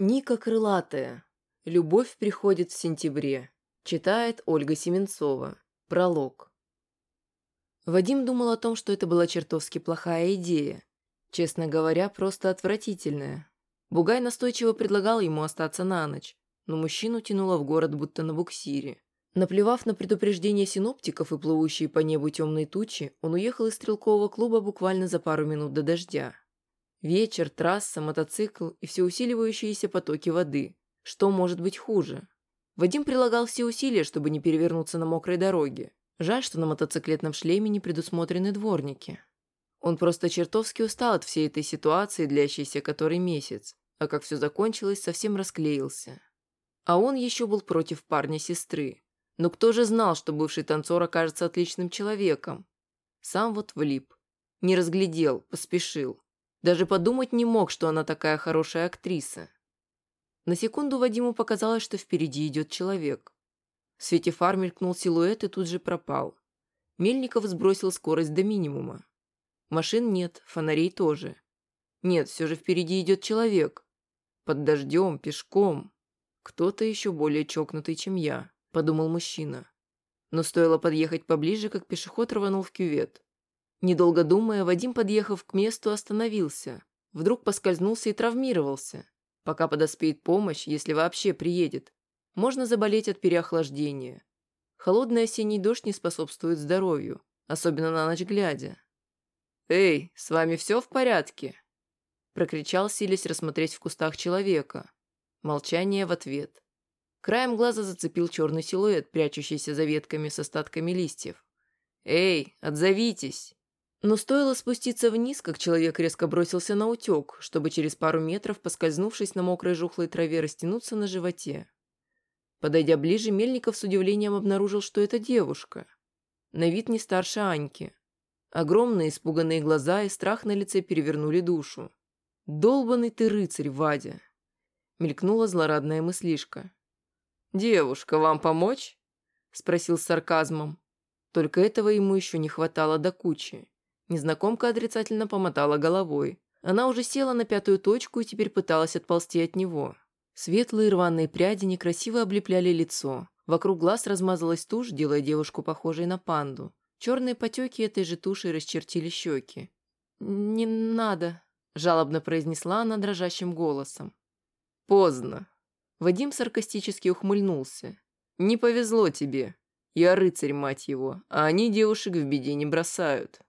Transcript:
Ника Крылатая. Любовь приходит в сентябре. Читает Ольга Семенцова. Пролог. Вадим думал о том, что это была чертовски плохая идея. Честно говоря, просто отвратительная. Бугай настойчиво предлагал ему остаться на ночь, но мужчину тянуло в город будто на буксире. Наплевав на предупреждение синоптиков и плывущие по небу темные тучи, он уехал из стрелкового клуба буквально за пару минут до дождя. Вечер, трасса, мотоцикл и все усиливающиеся потоки воды. Что может быть хуже? Вадим прилагал все усилия, чтобы не перевернуться на мокрой дороге. Жаль, что на мотоциклетном шлеме не предусмотрены дворники. Он просто чертовски устал от всей этой ситуации, длящейся который месяц, а как все закончилось, совсем расклеился. А он еще был против парня сестры. Но кто же знал, что бывший танцор окажется отличным человеком? Сам вот влип. Не разглядел, поспешил. Даже подумать не мог, что она такая хорошая актриса. На секунду Вадиму показалось, что впереди идет человек. В свете фар мелькнул силуэт и тут же пропал. Мельников сбросил скорость до минимума. Машин нет, фонарей тоже. Нет, все же впереди идет человек. Под дождем, пешком. Кто-то еще более чокнутый, чем я, подумал мужчина. Но стоило подъехать поближе, как пешеход рванул в кювет. Недолго думая, Вадим, подъехав к месту, остановился. Вдруг поскользнулся и травмировался. Пока подоспеет помощь, если вообще приедет, можно заболеть от переохлаждения. Холодный осенний дождь не способствует здоровью, особенно на ночь глядя. «Эй, с вами все в порядке?» Прокричал, силясь рассмотреть в кустах человека. Молчание в ответ. Краем глаза зацепил черный силуэт, прячущийся за ветками с остатками листьев. «Эй, отзовитесь!» Но стоило спуститься вниз, как человек резко бросился на утек, чтобы через пару метров, поскользнувшись на мокрой жухлой траве, растянуться на животе. Подойдя ближе, Мельников с удивлением обнаружил, что это девушка. На вид не старше Аньки. Огромные испуганные глаза и страх на лице перевернули душу. «Долбанный ты рыцарь, Вадя!» Мелькнула злорадная мыслишка. «Девушка, вам помочь?» Спросил с сарказмом. Только этого ему еще не хватало до кучи. Незнакомка отрицательно помотала головой. Она уже села на пятую точку и теперь пыталась отползти от него. Светлые рваные пряди некрасиво облепляли лицо. Вокруг глаз размазалась тушь, делая девушку похожей на панду. Черные потеки этой же туши расчертили щеки. «Не надо», – жалобно произнесла она дрожащим голосом. «Поздно». Вадим саркастически ухмыльнулся. «Не повезло тебе. Я рыцарь, мать его, а они девушек в беде не бросают».